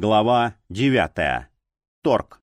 Глава 9. Торг.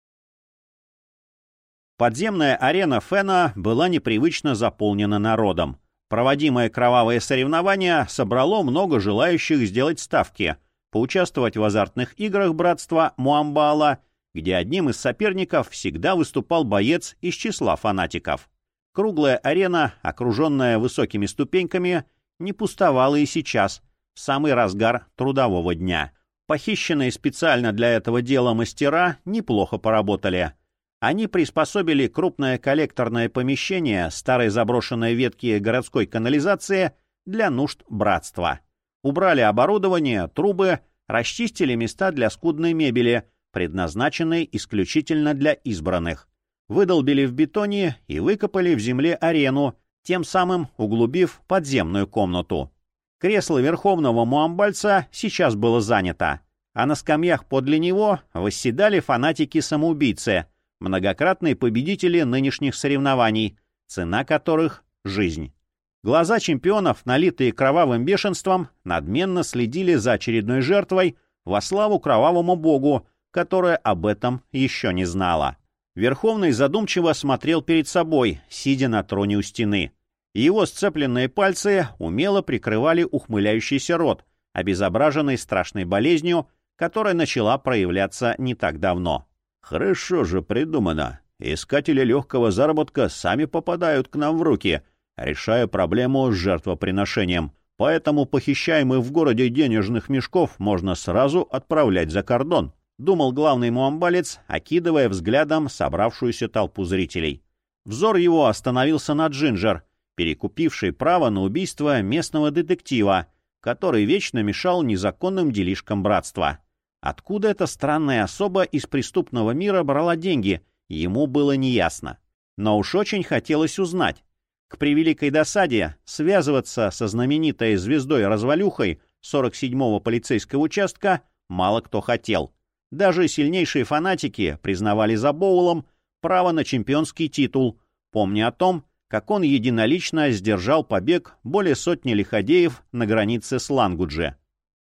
Подземная арена Фена была непривычно заполнена народом. Проводимое кровавое соревнование собрало много желающих сделать ставки, поучаствовать в азартных играх братства Муамбала, где одним из соперников всегда выступал боец из числа фанатиков. Круглая арена, окруженная высокими ступеньками, не пустовала и сейчас, в самый разгар трудового дня — Похищенные специально для этого дела мастера неплохо поработали. Они приспособили крупное коллекторное помещение старой заброшенной ветки городской канализации для нужд братства. Убрали оборудование, трубы, расчистили места для скудной мебели, предназначенной исключительно для избранных. Выдолбили в бетоне и выкопали в земле арену, тем самым углубив подземную комнату. Кресло верховного муамбальца сейчас было занято, а на скамьях подле него восседали фанатики-самоубийцы, многократные победители нынешних соревнований, цена которых — жизнь. Глаза чемпионов, налитые кровавым бешенством, надменно следили за очередной жертвой во славу кровавому богу, которая об этом еще не знала. Верховный задумчиво смотрел перед собой, сидя на троне у стены. Его сцепленные пальцы умело прикрывали ухмыляющийся рот, обезображенный страшной болезнью, которая начала проявляться не так давно. «Хорошо же придумано. Искатели легкого заработка сами попадают к нам в руки, решая проблему с жертвоприношением. Поэтому похищаемых в городе денежных мешков можно сразу отправлять за кордон», — думал главный муамбалец, окидывая взглядом собравшуюся толпу зрителей. Взор его остановился на Джинджер — перекупивший право на убийство местного детектива, который вечно мешал незаконным делишкам братства. Откуда эта странная особа из преступного мира брала деньги, ему было неясно. Но уж очень хотелось узнать. К превеликой досаде связываться со знаменитой звездой-развалюхой 47-го полицейского участка мало кто хотел. Даже сильнейшие фанатики признавали за Боулом право на чемпионский титул, помня о том, как он единолично сдержал побег более сотни лиходеев на границе с Лангудже.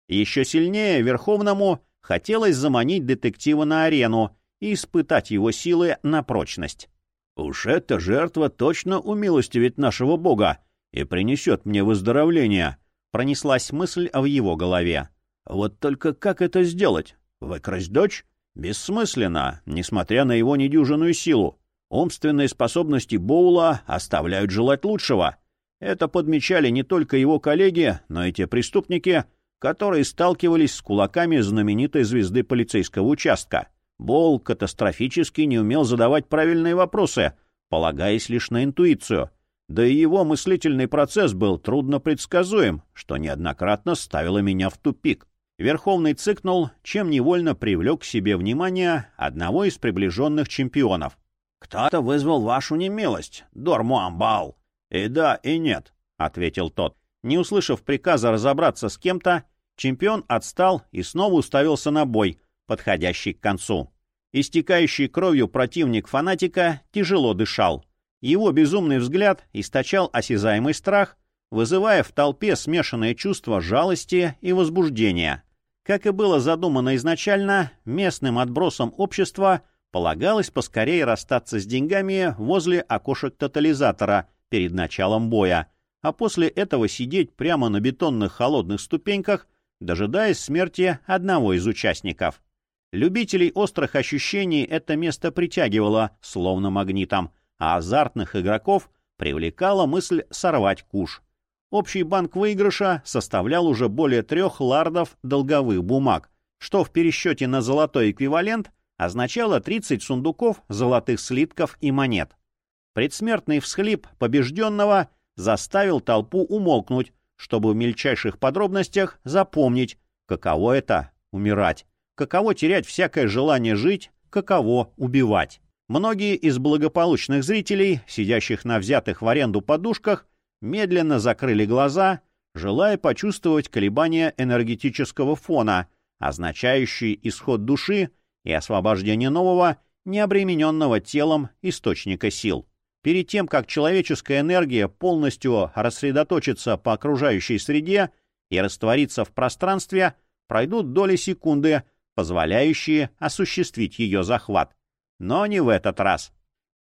Еще сильнее Верховному хотелось заманить детектива на арену и испытать его силы на прочность. «Уж эта жертва точно умилостивит нашего бога и принесет мне выздоровление», — пронеслась мысль в его голове. «Вот только как это сделать? Выкрасть дочь? Бессмысленно, несмотря на его недюжинную силу. Умственные способности Боула оставляют желать лучшего. Это подмечали не только его коллеги, но и те преступники, которые сталкивались с кулаками знаменитой звезды полицейского участка. Боул катастрофически не умел задавать правильные вопросы, полагаясь лишь на интуицию. Да и его мыслительный процесс был трудно предсказуем, что неоднократно ставило меня в тупик. Верховный цикнул, чем невольно привлек к себе внимание одного из приближенных чемпионов. «Кто-то вызвал вашу немилость, Дормуамбал». «И да, и нет», — ответил тот. Не услышав приказа разобраться с кем-то, чемпион отстал и снова уставился на бой, подходящий к концу. Истекающий кровью противник фанатика тяжело дышал. Его безумный взгляд источал осязаемый страх, вызывая в толпе смешанное чувство жалости и возбуждения. Как и было задумано изначально, местным отбросом общества Полагалось поскорее расстаться с деньгами возле окошек тотализатора перед началом боя, а после этого сидеть прямо на бетонных холодных ступеньках, дожидаясь смерти одного из участников. Любителей острых ощущений это место притягивало, словно магнитом, а азартных игроков привлекала мысль сорвать куш. Общий банк выигрыша составлял уже более трех лардов долговых бумаг, что в пересчете на золотой эквивалент означало 30 сундуков золотых слитков и монет. Предсмертный всхлип побежденного заставил толпу умолкнуть, чтобы в мельчайших подробностях запомнить, каково это — умирать, каково терять всякое желание жить, каково убивать. Многие из благополучных зрителей, сидящих на взятых в аренду подушках, медленно закрыли глаза, желая почувствовать колебания энергетического фона, означающие исход души и освобождение нового, необремененного телом источника сил. Перед тем, как человеческая энергия полностью рассредоточится по окружающей среде и растворится в пространстве, пройдут доли секунды, позволяющие осуществить ее захват. Но не в этот раз.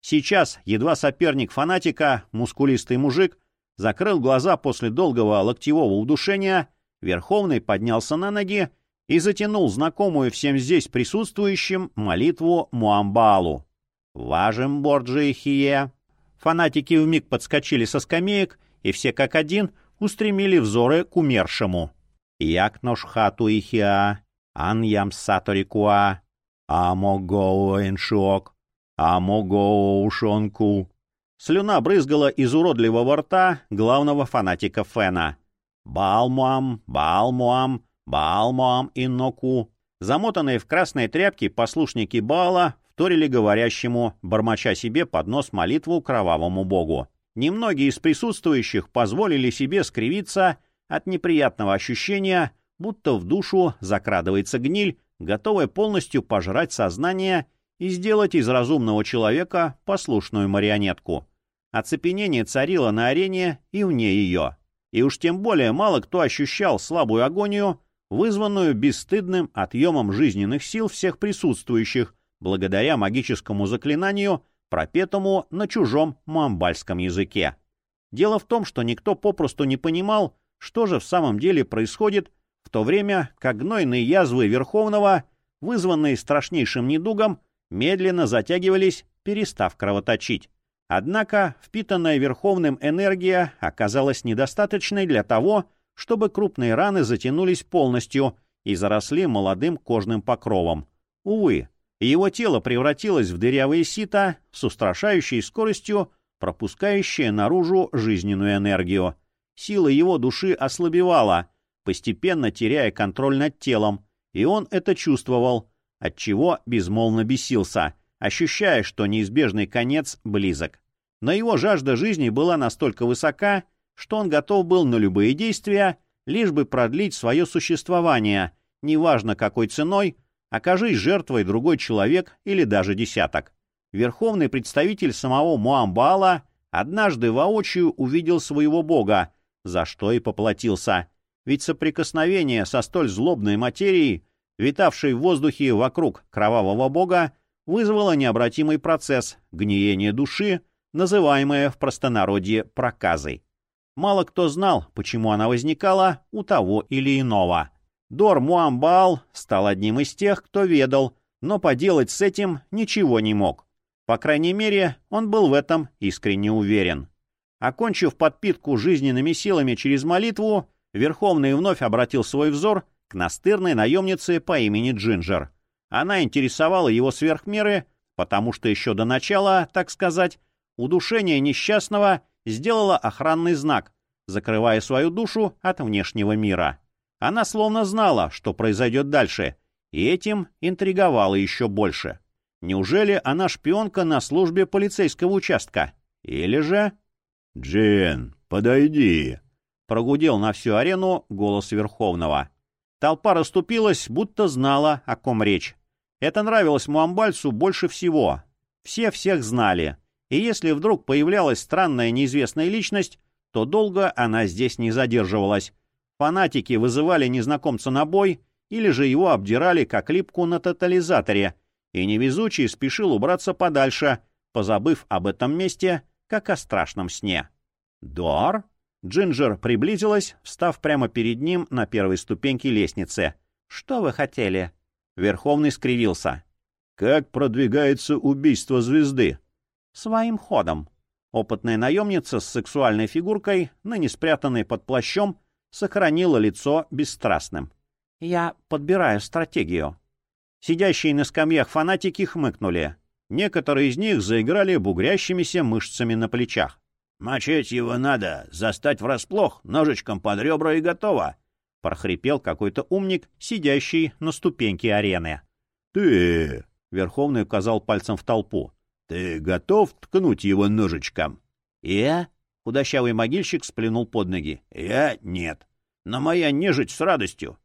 Сейчас едва соперник фанатика, мускулистый мужик, закрыл глаза после долгого локтевого удушения, Верховный поднялся на ноги и затянул знакомую всем здесь присутствующим молитву Муамбалу. «Важим, Борджи и Хие!» Фанатики вмиг подскочили со скамеек, и все как один устремили взоры к умершему. «Як ношхату и хиа, ан ям саторикуа, амогоу эншок, амогоу ушонку». Слюна брызгала из уродливого рта главного фанатика Фена. «Балмуам, балмуам, балмуам инноку». Замотанные в красные тряпки послушники Баала вторили говорящему, бормоча себе под нос молитву кровавому богу. Немногие из присутствующих позволили себе скривиться от неприятного ощущения, будто в душу закрадывается гниль, готовая полностью пожрать сознание и сделать из разумного человека послушную марионетку. Оцепенение царило на арене и вне ее. И уж тем более мало кто ощущал слабую агонию, вызванную бесстыдным отъемом жизненных сил всех присутствующих, благодаря магическому заклинанию, пропетому на чужом муамбальском языке. Дело в том, что никто попросту не понимал, что же в самом деле происходит, в то время как гнойные язвы Верховного, вызванные страшнейшим недугом, медленно затягивались, перестав кровоточить. Однако впитанная Верховным энергия оказалась недостаточной для того, чтобы крупные раны затянулись полностью и заросли молодым кожным покровом. Увы, его тело превратилось в дырявые сито с устрашающей скоростью, пропускающее наружу жизненную энергию. Сила его души ослабевала, постепенно теряя контроль над телом, и он это чувствовал, отчего безмолвно бесился, ощущая, что неизбежный конец близок. Но его жажда жизни была настолько высока, что он готов был на любые действия, лишь бы продлить свое существование, неважно какой ценой, окажись жертвой другой человек или даже десяток. Верховный представитель самого Муамбала однажды воочию увидел своего бога, за что и поплатился. Ведь соприкосновение со столь злобной материей, витавшей в воздухе вокруг кровавого бога, вызвало необратимый процесс гниения души, называемое в простонародье проказой. Мало кто знал, почему она возникала у того или иного. Дор Муамбал стал одним из тех, кто ведал, но поделать с этим ничего не мог. По крайней мере, он был в этом искренне уверен. Окончив подпитку жизненными силами через молитву, Верховный вновь обратил свой взор к настырной наемнице по имени Джинджер. Она интересовала его сверхмеры, потому что еще до начала, так сказать, удушение несчастного сделало охранный знак, закрывая свою душу от внешнего мира. Она словно знала, что произойдет дальше, и этим интриговала еще больше. Неужели она шпионка на службе полицейского участка? Или же... — Джин, подойди! — прогудел на всю арену голос Верховного. Толпа расступилась, будто знала, о ком речь. Это нравилось Муамбальцу больше всего. Все всех знали и если вдруг появлялась странная неизвестная личность, то долго она здесь не задерживалась. Фанатики вызывали незнакомца на бой, или же его обдирали как липку на тотализаторе, и невезучий спешил убраться подальше, позабыв об этом месте, как о страшном сне. «Дор?» Джинджер приблизилась, встав прямо перед ним на первой ступеньке лестницы. «Что вы хотели?» Верховный скривился. «Как продвигается убийство звезды?» Своим ходом. Опытная наемница с сексуальной фигуркой, ныне спрятанной под плащом, сохранила лицо бесстрастным. «Я подбираю стратегию». Сидящие на скамьях фанатики хмыкнули. Некоторые из них заиграли бугрящимися мышцами на плечах. «Мочить его надо, застать врасплох, ножичком под ребра и готово!» — прохрипел какой-то умник, сидящий на ступеньке арены. «Ты...» — Верховный указал пальцем в толпу. Ты готов ткнуть его ножичком? Я? Худощавый могильщик сплюнул под ноги. Я нет. Но моя нежить с радостью.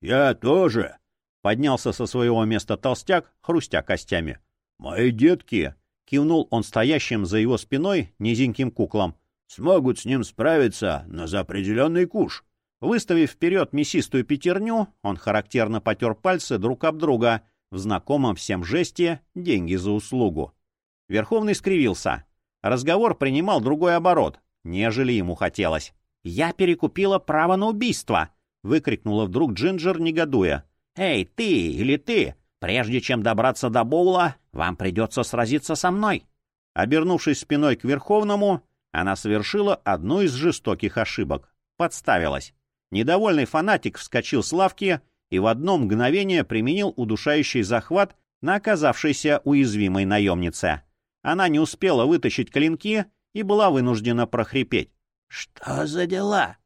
Я тоже. Поднялся со своего места толстяк, хрустя костями. Мои детки, кивнул он стоящим за его спиной низеньким куклам. Смогут с ним справиться, но за определенный куш. Выставив вперед мясистую пятерню, он характерно потер пальцы друг об друга в знакомом всем жесте «деньги за услугу». Верховный скривился. Разговор принимал другой оборот, нежели ему хотелось. «Я перекупила право на убийство!» — выкрикнула вдруг Джинджер, негодуя. «Эй, ты или ты! Прежде чем добраться до Боула, вам придется сразиться со мной!» Обернувшись спиной к Верховному, она совершила одну из жестоких ошибок. Подставилась. Недовольный фанатик вскочил с лавки и в одно мгновение применил удушающий захват на оказавшейся уязвимой наемнице. Она не успела вытащить клинки и была вынуждена прохрипеть. «Что за дела?»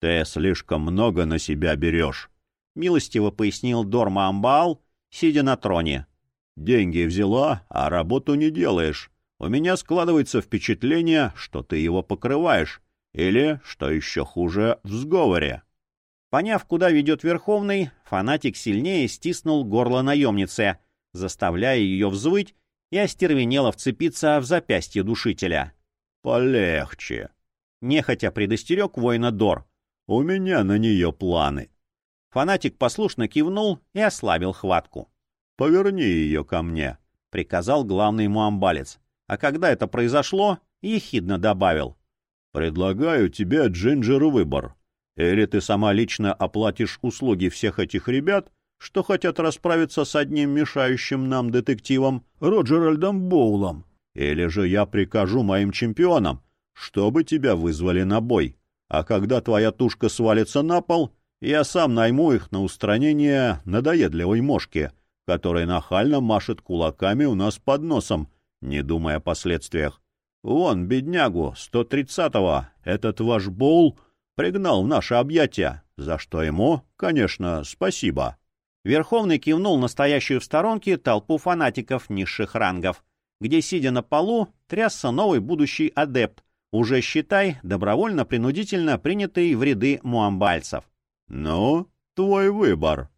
«Ты слишком много на себя берешь», — милостиво пояснил Дорма Амбал, сидя на троне. «Деньги взяла, а работу не делаешь. У меня складывается впечатление, что ты его покрываешь, или, что еще хуже, в сговоре». Поняв, куда ведет Верховный, фанатик сильнее стиснул горло наемницы, заставляя ее взвыть и остервенело вцепиться в запястье душителя. «Полегче», — нехотя предостерег воина Дор. «У меня на нее планы». Фанатик послушно кивнул и ослабил хватку. «Поверни ее ко мне», — приказал главный муамбалец. А когда это произошло, ехидно добавил. «Предлагаю тебе, Джинджер, выбор. Или ты сама лично оплатишь услуги всех этих ребят, что хотят расправиться с одним мешающим нам детективом Роджеральдом Боулом, или же я прикажу моим чемпионам, чтобы тебя вызвали на бой. А когда твоя тушка свалится на пол, я сам найму их на устранение надоедливой мошки, которая нахально машет кулаками у нас под носом, не думая о последствиях. Вон, беднягу, 130-го, этот ваш Боул пригнал в наше объятия, за что ему, конечно, спасибо. Верховный кивнул настоящую в сторонке толпу фанатиков низших рангов, где, сидя на полу, трясся новый будущий адепт, уже, считай, добровольно-принудительно принятый в ряды муамбальцев. «Ну, твой выбор».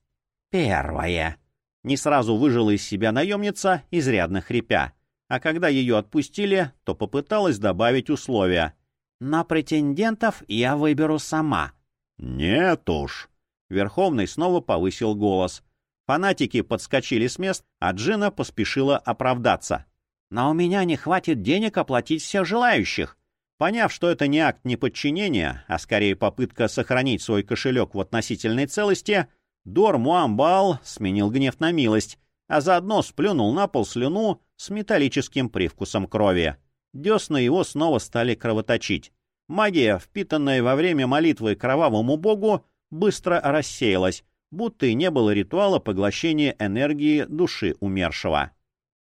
«Первое». Не сразу выжила из себя наемница, изрядно хрипя. А когда ее отпустили, то попыталась добавить условия. «Но претендентов я выберу сама». «Нет уж». Верховный снова повысил голос. Фанатики подскочили с мест, а Джина поспешила оправдаться. «Но у меня не хватит денег оплатить всех желающих». Поняв, что это не акт неподчинения, а скорее попытка сохранить свой кошелек в относительной целости, Дор Муамбал сменил гнев на милость, а заодно сплюнул на пол слюну с металлическим привкусом крови. Десна его снова стали кровоточить. Магия, впитанная во время молитвы кровавому богу, быстро рассеялась, будто и не было ритуала поглощения энергии души умершего.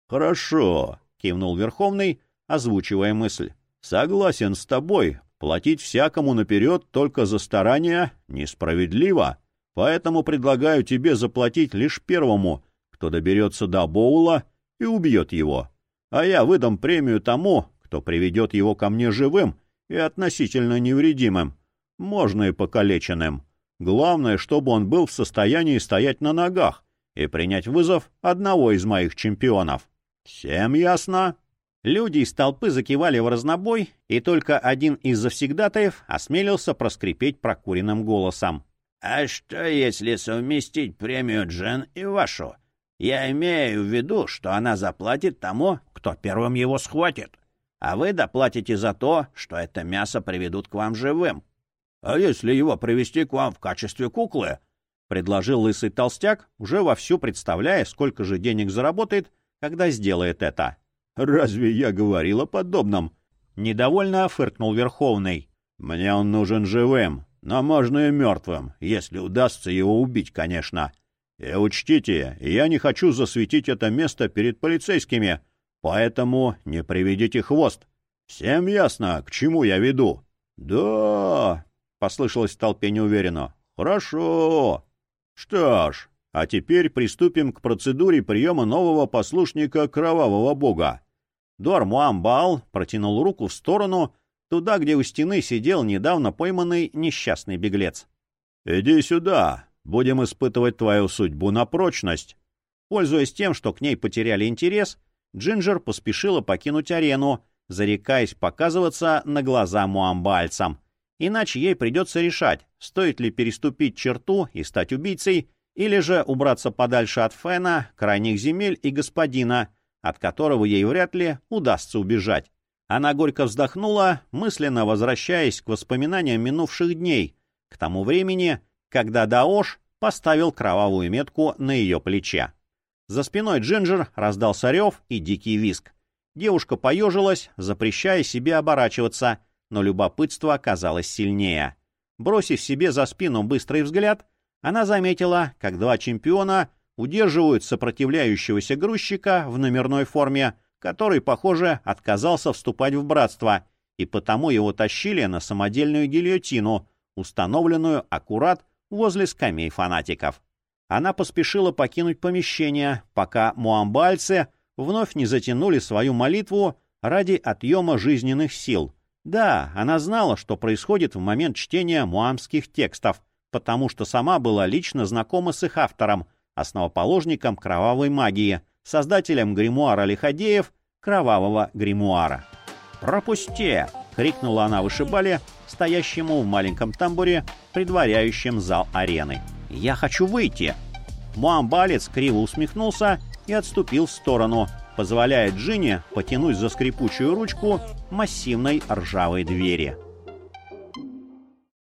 «Хорошо», — кивнул Верховный, озвучивая мысль. Согласен с тобой, платить всякому наперед только за старания несправедливо. Поэтому предлагаю тебе заплатить лишь первому, кто доберется до Боула и убьет его. А я выдам премию тому, кто приведет его ко мне живым и относительно невредимым, можно и покалеченным. Главное, чтобы он был в состоянии стоять на ногах и принять вызов одного из моих чемпионов. Всем ясно? Люди из толпы закивали в разнобой, и только один из завсегдатаев осмелился проскрипеть прокуренным голосом. «А что, если совместить премию Джен и вашу? Я имею в виду, что она заплатит тому, кто первым его схватит, а вы доплатите за то, что это мясо приведут к вам живым». «А если его привести к вам в качестве куклы?» — предложил лысый толстяк, уже вовсю представляя, сколько же денег заработает, когда сделает это. Разве я говорил о подобном? Недовольно фыркнул Верховный. Мне он нужен живым, но можно и мертвым, если удастся его убить, конечно. И учтите, я не хочу засветить это место перед полицейскими, поэтому не приведите хвост. Всем ясно, к чему я веду? Да, послышалось в толпе неуверенно. Хорошо. Что ж, а теперь приступим к процедуре приема нового послушника кровавого бога. Дуармуамбал протянул руку в сторону, туда, где у стены сидел недавно пойманный несчастный беглец. «Иди сюда, будем испытывать твою судьбу на прочность». Пользуясь тем, что к ней потеряли интерес, Джинджер поспешила покинуть арену, зарекаясь показываться на глаза муамбальцам. Иначе ей придется решать, стоит ли переступить черту и стать убийцей, или же убраться подальше от Фена, крайних земель и господина, от которого ей вряд ли удастся убежать. Она горько вздохнула, мысленно возвращаясь к воспоминаниям минувших дней, к тому времени, когда Даош поставил кровавую метку на ее плече. За спиной Джинджер раздался рев и дикий виск. Девушка поежилась, запрещая себе оборачиваться, но любопытство оказалось сильнее. Бросив себе за спину быстрый взгляд, она заметила, как два чемпиона удерживают сопротивляющегося грузчика в номерной форме, который, похоже, отказался вступать в братство, и потому его тащили на самодельную гильотину, установленную аккурат возле скамей фанатиков. Она поспешила покинуть помещение, пока муамбальцы вновь не затянули свою молитву ради отъема жизненных сил. Да, она знала, что происходит в момент чтения муамских текстов, потому что сама была лично знакома с их автором, основоположником кровавой магии, создателем гримуара Лиходеев, кровавого гримуара. «Пропусти!» — крикнула она вышибали, стоящему в маленьком тамбуре, предваряющем зал арены. «Я хочу выйти!» Муамбалец криво усмехнулся и отступил в сторону, позволяя Джинни потянуть за скрипучую ручку массивной ржавой двери.